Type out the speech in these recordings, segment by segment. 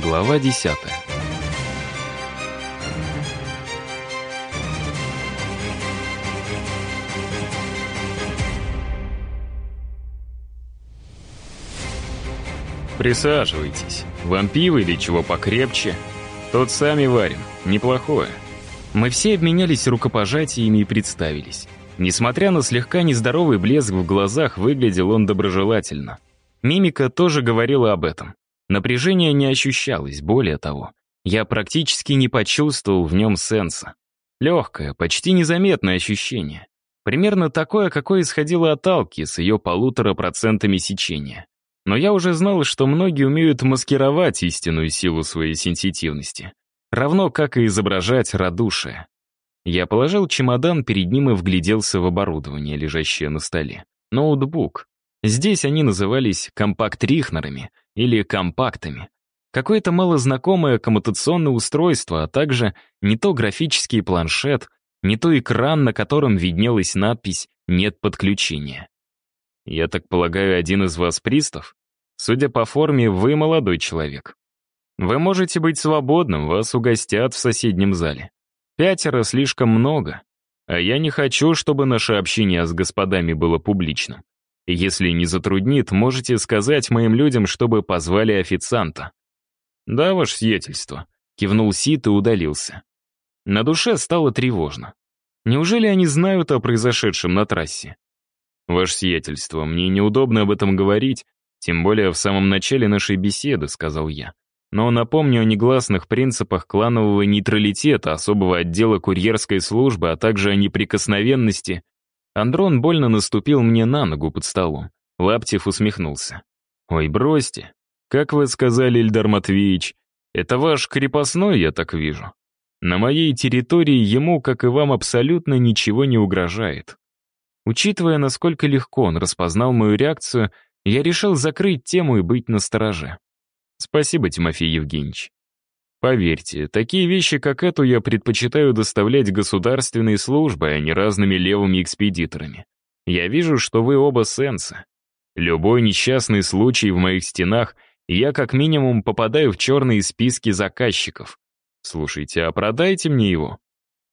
Глава десятая. Присаживайтесь. Вам пиво или чего покрепче? Тот сами варим. Неплохое. Мы все обменялись рукопожатиями и представились. Несмотря на слегка нездоровый блеск в глазах, выглядел он доброжелательно. Мимика тоже говорила об этом. Напряжение не ощущалось, более того, я практически не почувствовал в нем сенса. Легкое, почти незаметное ощущение. Примерно такое, какое исходило от Алки с ее полутора процентами сечения. Но я уже знал, что многие умеют маскировать истинную силу своей сенситивности. Равно как и изображать радушие. Я положил чемодан перед ним и вгляделся в оборудование, лежащее на столе. Ноутбук. Здесь они назывались компакт-рихнерами или компактами. Какое-то малознакомое коммутационное устройство, а также не то графический планшет, не то экран, на котором виднелась надпись «Нет подключения». Я так полагаю, один из вас пристав? Судя по форме, вы молодой человек. Вы можете быть свободным, вас угостят в соседнем зале. Пятеро слишком много, а я не хочу, чтобы наше общение с господами было публичным. Если не затруднит, можете сказать моим людям, чтобы позвали официанта». «Да, ваше сиятельство», — кивнул Сит и удалился. На душе стало тревожно. Неужели они знают о произошедшем на трассе? «Ваше сиятельство, мне неудобно об этом говорить, тем более в самом начале нашей беседы», — сказал я. «Но напомню о негласных принципах кланового нейтралитета, особого отдела курьерской службы, а также о неприкосновенности Андрон больно наступил мне на ногу под столом. Лаптев усмехнулся. «Ой, бросьте. Как вы сказали, Ильдар Матвеевич, это ваш крепостной, я так вижу. На моей территории ему, как и вам, абсолютно ничего не угрожает». Учитывая, насколько легко он распознал мою реакцию, я решил закрыть тему и быть настороже. «Спасибо, Тимофей Евгеньевич. Поверьте, такие вещи, как эту, я предпочитаю доставлять государственной службой, а не разными левыми экспедиторами. Я вижу, что вы оба сенса. Любой несчастный случай в моих стенах, я как минимум попадаю в черные списки заказчиков. Слушайте, а продайте мне его.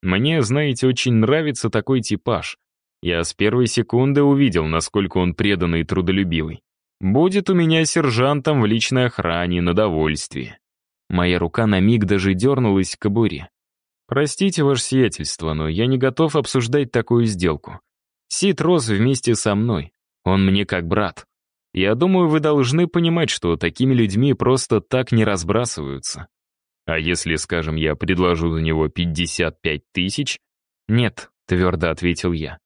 Мне, знаете, очень нравится такой типаж. Я с первой секунды увидел, насколько он преданный и трудолюбивый. Будет у меня сержантом в личной охране на довольствие. Моя рука на миг даже дернулась к кобуре. «Простите, ваше сиятельство, но я не готов обсуждать такую сделку. Сид рос вместе со мной. Он мне как брат. Я думаю, вы должны понимать, что такими людьми просто так не разбрасываются. А если, скажем, я предложу за него 55 тысяч?» «Нет», — твердо ответил я.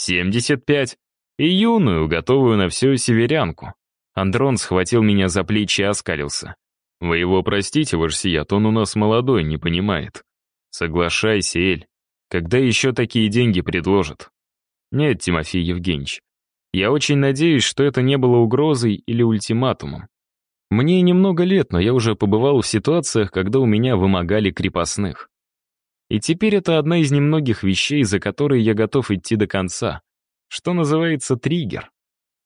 «75? И юную, готовую на всю северянку». Андрон схватил меня за плечи и оскалился. Вы его простите, ваш сият, он у нас молодой, не понимает. Соглашайся, Эль. Когда еще такие деньги предложат? Нет, Тимофей Евгеньевич. Я очень надеюсь, что это не было угрозой или ультиматумом. Мне немного лет, но я уже побывал в ситуациях, когда у меня вымогали крепостных. И теперь это одна из немногих вещей, за которые я готов идти до конца. Что называется триггер.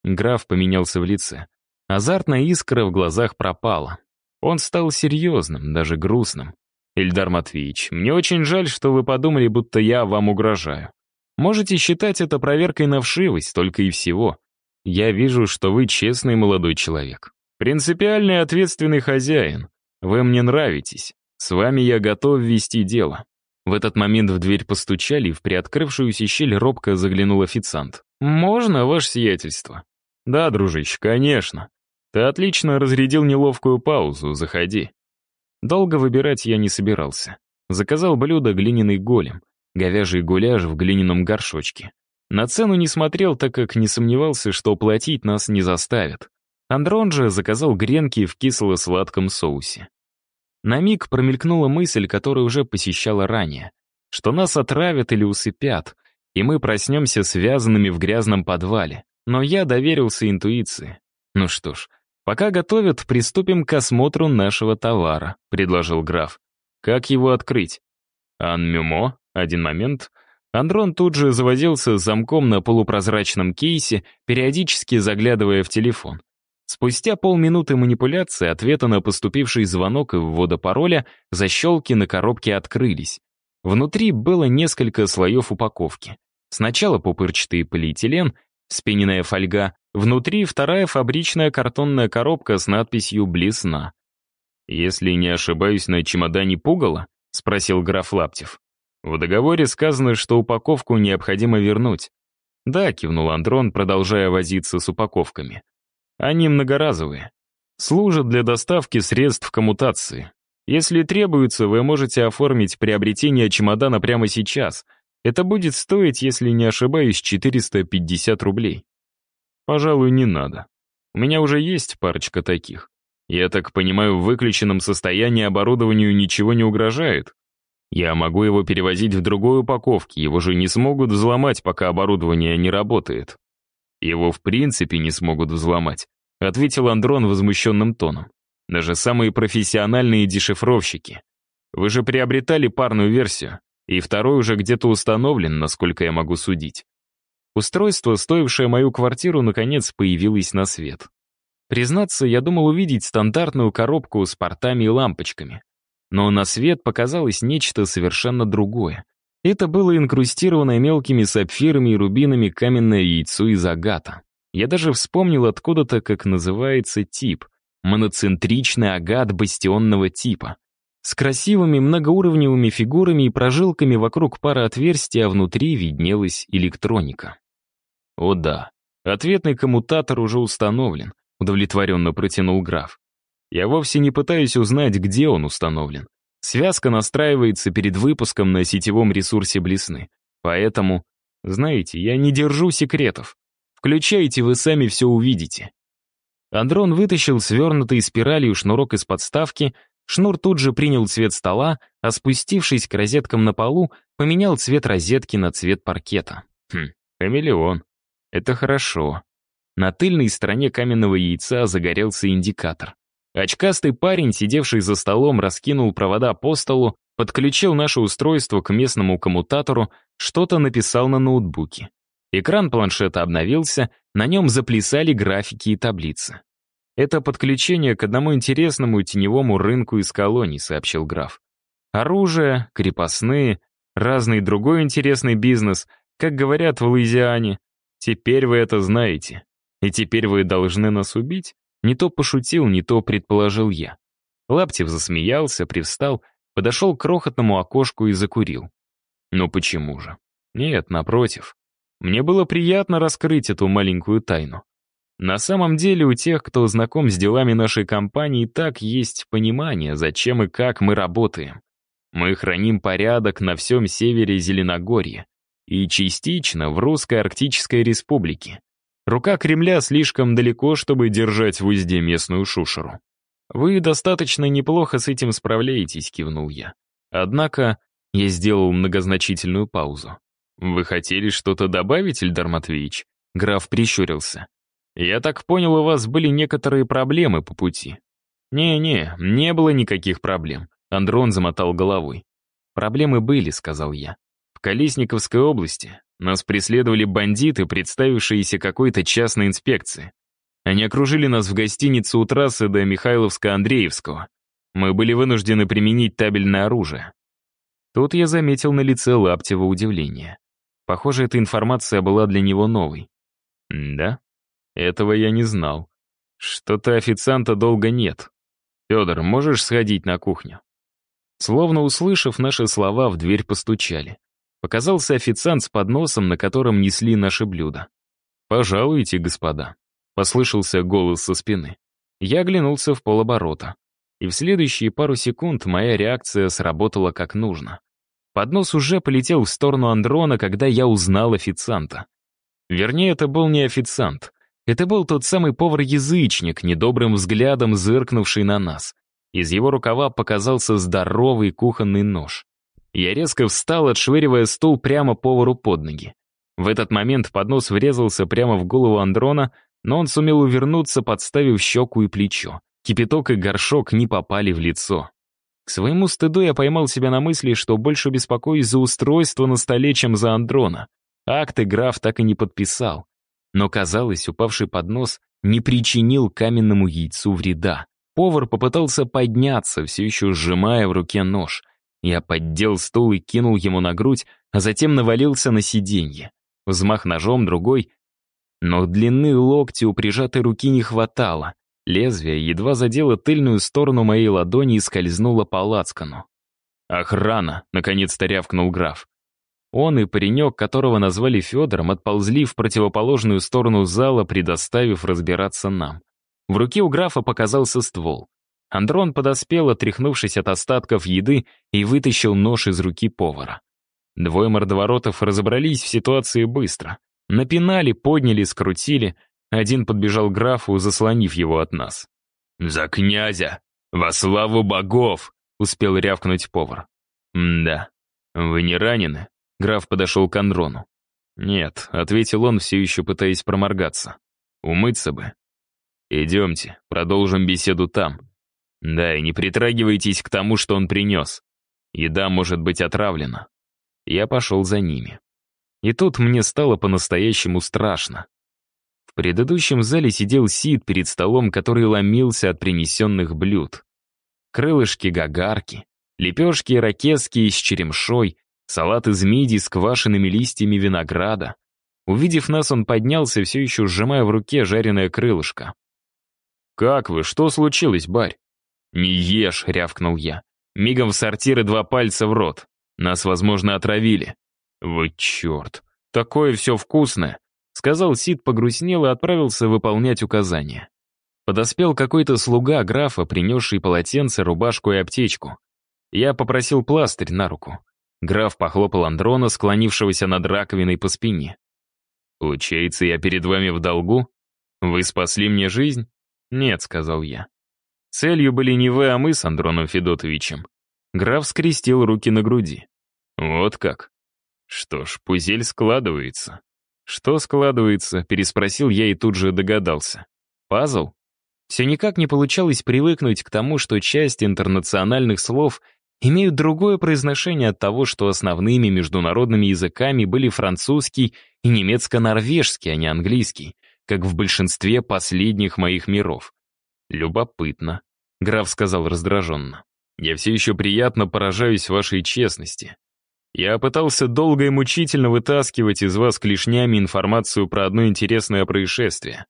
Граф поменялся в лице. Азартная искра в глазах пропала. Он стал серьезным, даже грустным. «Ильдар Матвеевич, мне очень жаль, что вы подумали, будто я вам угрожаю. Можете считать это проверкой на вшивость, только и всего. Я вижу, что вы честный молодой человек. Принципиальный ответственный хозяин. Вы мне нравитесь. С вами я готов вести дело». В этот момент в дверь постучали, и в приоткрывшуюся щель робко заглянул официант. «Можно, ваше сиятельство?» «Да, дружище, конечно. «Ты отлично разрядил неловкую паузу, заходи». Долго выбирать я не собирался. Заказал блюдо глиняный голем, говяжий гуляш в глиняном горшочке. На цену не смотрел, так как не сомневался, что платить нас не заставят. Андрон же заказал гренки в кисло-сладком соусе. На миг промелькнула мысль, которая уже посещала ранее, что нас отравят или усыпят, и мы проснемся связанными в грязном подвале. Но я доверился интуиции. Ну что ж, «Пока готовят, приступим к осмотру нашего товара», — предложил граф. «Как его открыть?» «Анмюмо? Один момент». Андрон тут же завозился с замком на полупрозрачном кейсе, периодически заглядывая в телефон. Спустя полминуты манипуляции ответа на поступивший звонок и ввода пароля защелки на коробке открылись. Внутри было несколько слоев упаковки. Сначала пупырчатый полиэтилен, спиненная фольга, внутри вторая фабричная картонная коробка с надписью «Блесна». «Если не ошибаюсь, на чемодане пугало?» — спросил граф Лаптев. «В договоре сказано, что упаковку необходимо вернуть». «Да», — кивнул Андрон, продолжая возиться с упаковками. «Они многоразовые. Служат для доставки средств коммутации. Если требуется, вы можете оформить приобретение чемодана прямо сейчас. Это будет стоить, если не ошибаюсь, 450 рублей». «Пожалуй, не надо. У меня уже есть парочка таких. Я так понимаю, в выключенном состоянии оборудованию ничего не угрожает. Я могу его перевозить в другой упаковке, его же не смогут взломать, пока оборудование не работает. Его в принципе не смогут взломать, ответил Андрон возмущенным тоном. Даже самые профессиональные дешифровщики. Вы же приобретали парную версию, и второй уже где-то установлен, насколько я могу судить. Устройство, стоившее мою квартиру, наконец появилось на свет. Признаться, я думал увидеть стандартную коробку с портами и лампочками. Но на свет показалось нечто совершенно другое. Это было инкрустированное мелкими сапфирами и рубинами каменное яйцо из агата. Я даже вспомнил откуда-то, как называется тип — моноцентричный агат бастионного типа. С красивыми многоуровневыми фигурами и прожилками вокруг пары отверстий, а внутри виднелась электроника. О да, ответный коммутатор уже установлен, — удовлетворенно протянул граф. «Я вовсе не пытаюсь узнать, где он установлен. Связка настраивается перед выпуском на сетевом ресурсе Блесны. Поэтому, знаете, я не держу секретов. Включайте, вы сами все увидите». Андрон вытащил свернутый спиралью шнурок из подставки, шнур тут же принял цвет стола, а спустившись к розеткам на полу, поменял цвет розетки на цвет паркета. Хм, хамелеон. Это хорошо. На тыльной стороне каменного яйца загорелся индикатор. Очкастый парень, сидевший за столом, раскинул провода по столу, подключил наше устройство к местному коммутатору, что-то написал на ноутбуке. Экран планшета обновился, на нем заплясали графики и таблицы. «Это подключение к одному интересному теневому рынку из колоний», — сообщил граф. «Оружие, крепостные, разный другой интересный бизнес, как говорят в Луизиане. Теперь вы это знаете. И теперь вы должны нас убить? Не то пошутил, не то предположил я. Лаптев засмеялся, привстал, подошел к крохотному окошку и закурил. Ну почему же? Нет, напротив. Мне было приятно раскрыть эту маленькую тайну. На самом деле у тех, кто знаком с делами нашей компании, так есть понимание, зачем и как мы работаем. Мы храним порядок на всем севере Зеленогорья и частично в Русской Арктической Республике. Рука Кремля слишком далеко, чтобы держать в узде местную шушеру. «Вы достаточно неплохо с этим справляетесь», — кивнул я. Однако я сделал многозначительную паузу. «Вы хотели что-то добавить, Ильдар Матвеевич?» Граф прищурился. «Я так понял, у вас были некоторые проблемы по пути». «Не-не, не было никаких проблем», — Андрон замотал головой. «Проблемы были», — сказал я. «В Колесниковской области нас преследовали бандиты, представившиеся какой-то частной инспекции. Они окружили нас в гостинице у трассы до Михайловска-Андреевского. Мы были вынуждены применить табельное оружие. Тут я заметил на лице Лаптева удивление. Похоже, эта информация была для него новой. да? Этого я не знал. Что-то официанта долго нет. Федор, можешь сходить на кухню? Словно услышав наши слова, в дверь постучали. Показался официант с подносом, на котором несли наши блюда. «Пожалуйте, господа», — послышался голос со спины. Я оглянулся в полоборота. И в следующие пару секунд моя реакция сработала как нужно. Поднос уже полетел в сторону Андрона, когда я узнал официанта. Вернее, это был не официант. Это был тот самый повар-язычник, недобрым взглядом зыркнувший на нас. Из его рукава показался здоровый кухонный нож. Я резко встал, отшвыривая стул прямо повару под ноги. В этот момент поднос врезался прямо в голову Андрона, но он сумел увернуться, подставив щеку и плечо. Кипяток и горшок не попали в лицо. К своему стыду я поймал себя на мысли, что больше беспокоюсь за устройство на столе, чем за Андрона. Акты граф так и не подписал. Но казалось, упавший поднос не причинил каменному яйцу вреда. Повар попытался подняться, все еще сжимая в руке нож. Я поддел стул и кинул ему на грудь, а затем навалился на сиденье. Взмах ножом, другой. Но длины локти у прижатой руки не хватало. Лезвие едва задело тыльную сторону моей ладони и скользнуло по лацкану. «Охрана!» — наконец-то рявкнул граф. Он и паренек, которого назвали Федором, отползли в противоположную сторону зала, предоставив разбираться нам. В руке у графа показался ствол. Андрон подоспел, отряхнувшись от остатков еды, и вытащил нож из руки повара. Двое мордоворотов разобрались в ситуации быстро. Напинали, подняли, скрутили. Один подбежал к графу, заслонив его от нас. «За князя! Во славу богов!» — успел рявкнуть повар. «Да. Вы не ранены?» Граф подошел к Андрону. «Нет», — ответил он, все еще пытаясь проморгаться. «Умыться бы». «Идемте, продолжим беседу там. Да, и не притрагивайтесь к тому, что он принес. Еда может быть отравлена». Я пошел за ними. И тут мне стало по-настоящему страшно. В предыдущем зале сидел Сид перед столом, который ломился от принесенных блюд. Крылышки гагарки, лепешки и ракески с черемшой, салат из мидий с квашенными листьями винограда. Увидев нас, он поднялся, все еще сжимая в руке жареное крылышко. «Как вы? Что случилось, барь?» «Не ешь», — рявкнул я. «Мигом в сортиры два пальца в рот. Нас, возможно, отравили». «Вот черт, такое все вкусное», — сказал Сид, погрустнел и отправился выполнять указания. Подоспел какой-то слуга графа, принесший полотенце, рубашку и аптечку. Я попросил пластырь на руку. Граф похлопал Андрона, склонившегося над раковиной по спине. «Получается, я перед вами в долгу? Вы спасли мне жизнь?» «Нет», — сказал я. Целью были не вы, а мы с Андроном Федотовичем. Граф скрестил руки на груди. «Вот как? Что ж, пузель складывается». «Что складывается?» — переспросил я и тут же догадался. «Пазл?» Все никак не получалось привыкнуть к тому, что часть интернациональных слов — имеют другое произношение от того, что основными международными языками были французский и немецко-норвежский, а не английский, как в большинстве последних моих миров. «Любопытно», — граф сказал раздраженно. «Я все еще приятно поражаюсь вашей честности. Я пытался долго и мучительно вытаскивать из вас клешнями информацию про одно интересное происшествие.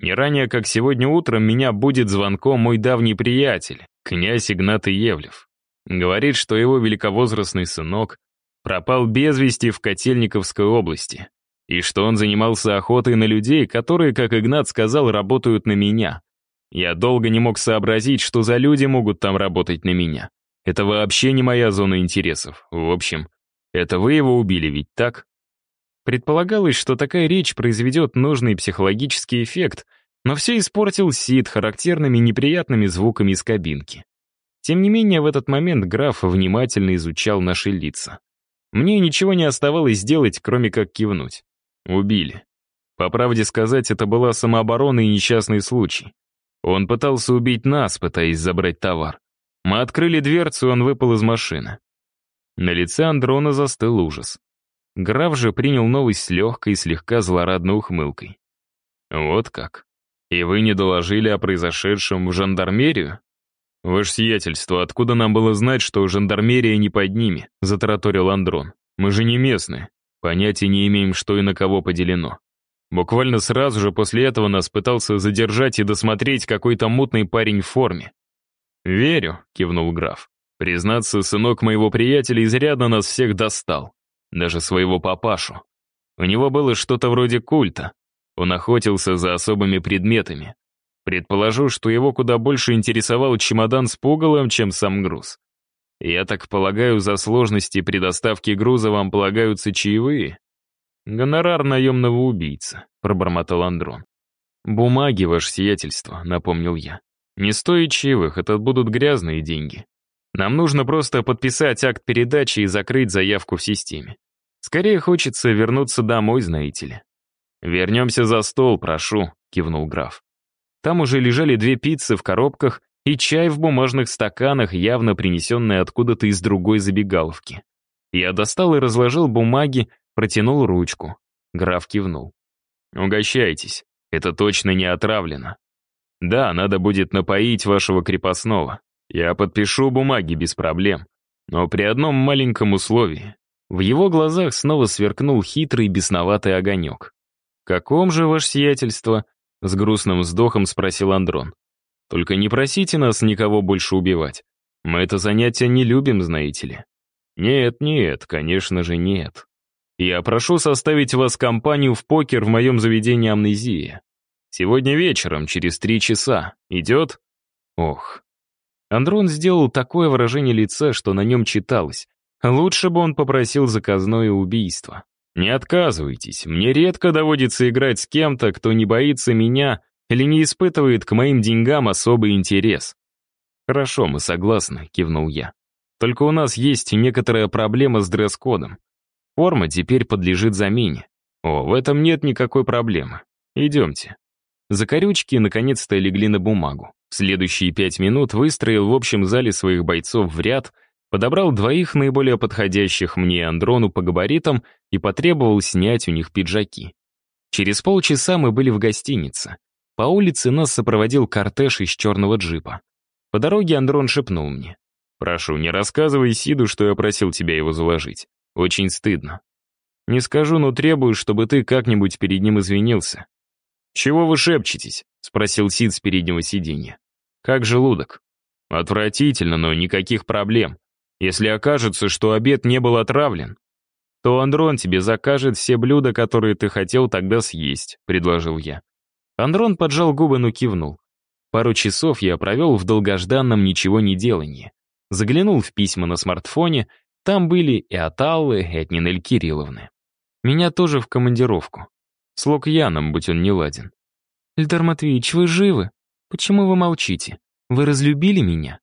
Не ранее, как сегодня утром, меня будет звонком мой давний приятель, князь Игнат Евлев. Говорит, что его великовозрастный сынок пропал без вести в Котельниковской области, и что он занимался охотой на людей, которые, как Игнат сказал, работают на меня. Я долго не мог сообразить, что за люди могут там работать на меня. Это вообще не моя зона интересов. В общем, это вы его убили, ведь так? Предполагалось, что такая речь произведет нужный психологический эффект, но все испортил Сид характерными неприятными звуками из кабинки. Тем не менее, в этот момент граф внимательно изучал наши лица. Мне ничего не оставалось сделать, кроме как кивнуть. Убили. По правде сказать, это была самооборона и несчастный случай. Он пытался убить нас, пытаясь забрать товар. Мы открыли дверцу, и он выпал из машины. На лице Андрона застыл ужас. Граф же принял новость с легкой, слегка злорадной ухмылкой. «Вот как? И вы не доложили о произошедшем в жандармерию?» «Ваше сиятельство, откуда нам было знать, что жандармерия не под ними?» — затараторил Андрон. «Мы же не местные. Понятия не имеем, что и на кого поделено. Буквально сразу же после этого нас пытался задержать и досмотреть какой-то мутный парень в форме». «Верю», — кивнул граф. «Признаться, сынок моего приятеля изрядно нас всех достал. Даже своего папашу. У него было что-то вроде культа. Он охотился за особыми предметами, Предположу, что его куда больше интересовал чемодан с пугалом, чем сам груз. Я так полагаю, за сложности при доставке груза вам полагаются чаевые? Гонорар наемного убийцы, пробормотал Андрон. Бумаги, ваше сиятельство, напомнил я. Не стоит чаевых, это будут грязные деньги. Нам нужно просто подписать акт передачи и закрыть заявку в системе. Скорее хочется вернуться домой, знаете ли. «Вернемся за стол, прошу», — кивнул граф. Там уже лежали две пиццы в коробках и чай в бумажных стаканах, явно принесенный откуда-то из другой забегаловки. Я достал и разложил бумаги, протянул ручку. Граф кивнул. «Угощайтесь. Это точно не отравлено. Да, надо будет напоить вашего крепостного. Я подпишу бумаги без проблем. Но при одном маленьком условии. В его глазах снова сверкнул хитрый бесноватый огонек. «Каком же ваше сиятельство?» — с грустным вздохом спросил Андрон. «Только не просите нас никого больше убивать. Мы это занятие не любим, знаете ли». «Нет, нет, конечно же нет. Я прошу составить вас компанию в покер в моем заведении «Амнезия». Сегодня вечером, через три часа. Идет?» Ох. Андрон сделал такое выражение лица, что на нем читалось. Лучше бы он попросил заказное убийство. «Не отказывайтесь, мне редко доводится играть с кем-то, кто не боится меня или не испытывает к моим деньгам особый интерес». «Хорошо, мы согласны», — кивнул я. «Только у нас есть некоторая проблема с дресс-кодом. Форма теперь подлежит замене. О, в этом нет никакой проблемы. Идемте». Закорючки наконец-то легли на бумагу. В следующие пять минут выстроил в общем зале своих бойцов в ряд — подобрал двоих наиболее подходящих мне Андрону по габаритам и потребовал снять у них пиджаки. Через полчаса мы были в гостинице. По улице нас сопроводил кортеж из черного джипа. По дороге Андрон шепнул мне. «Прошу, не рассказывай Сиду, что я просил тебя его заложить. Очень стыдно. Не скажу, но требую, чтобы ты как-нибудь перед ним извинился». «Чего вы шепчетесь?» — спросил Сид с переднего сиденья. «Как желудок?» «Отвратительно, но никаких проблем. Если окажется, что обед не был отравлен, то Андрон тебе закажет все блюда, которые ты хотел тогда съесть», — предложил я. Андрон поджал губы, но кивнул. Пару часов я провел в долгожданном ничего не делании. Заглянул в письма на смартфоне, там были и от Аллы, и от Нинель Кирилловны. Меня тоже в командировку. С Лукьяном, будь он не ладен. «Эльдар Матвеевич, вы живы? Почему вы молчите? Вы разлюбили меня?»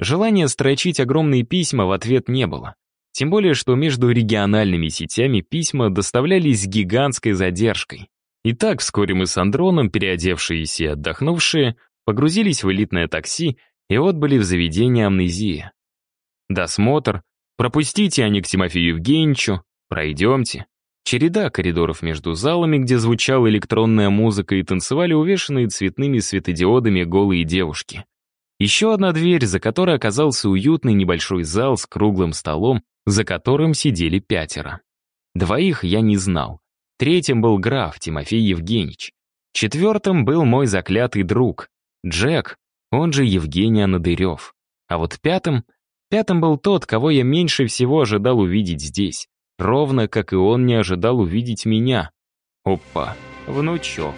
Желания строчить огромные письма в ответ не было. Тем более, что между региональными сетями письма доставлялись с гигантской задержкой. И так вскоре мы с Андроном, переодевшиеся и отдохнувшие, погрузились в элитное такси и отбыли в заведение амнезия. Досмотр, пропустите Аню к Тимофею Евгеньевичу, пройдемте. Череда коридоров между залами, где звучала электронная музыка и танцевали увешанные цветными светодиодами голые девушки. Еще одна дверь, за которой оказался уютный небольшой зал с круглым столом, за которым сидели пятеро. Двоих я не знал. Третьим был граф Тимофей Евгеньевич. Четвертым был мой заклятый друг, Джек, он же Евгений Анадырев. А вот пятым... Пятым был тот, кого я меньше всего ожидал увидеть здесь. Ровно как и он не ожидал увидеть меня. Опа, внучок.